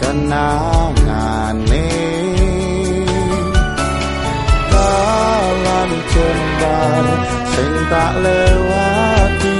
kenangane dalan jembar sing tak lewati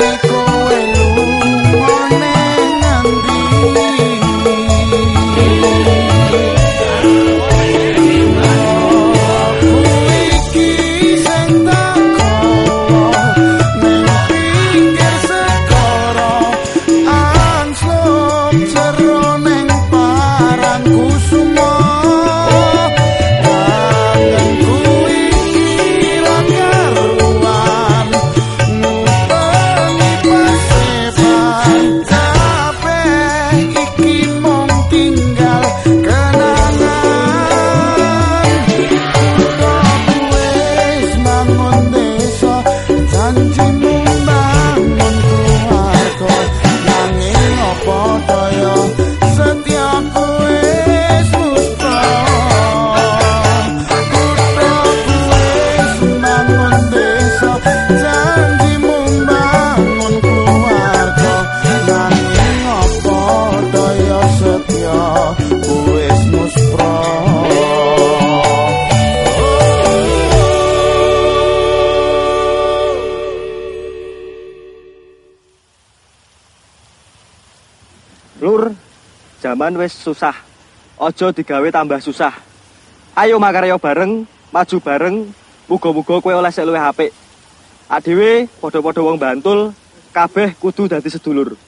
me. Zaman wis susah. Ojo digawe tambah susah. Ayo makarya bareng, maju bareng, muga-muga kowe oleh sik luwih apik. Adewe padha-padha wong Bantul, kabeh kudu dadi sedulur.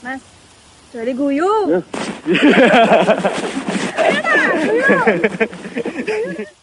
Mas, dari guyu. Ya. Mas, guyu.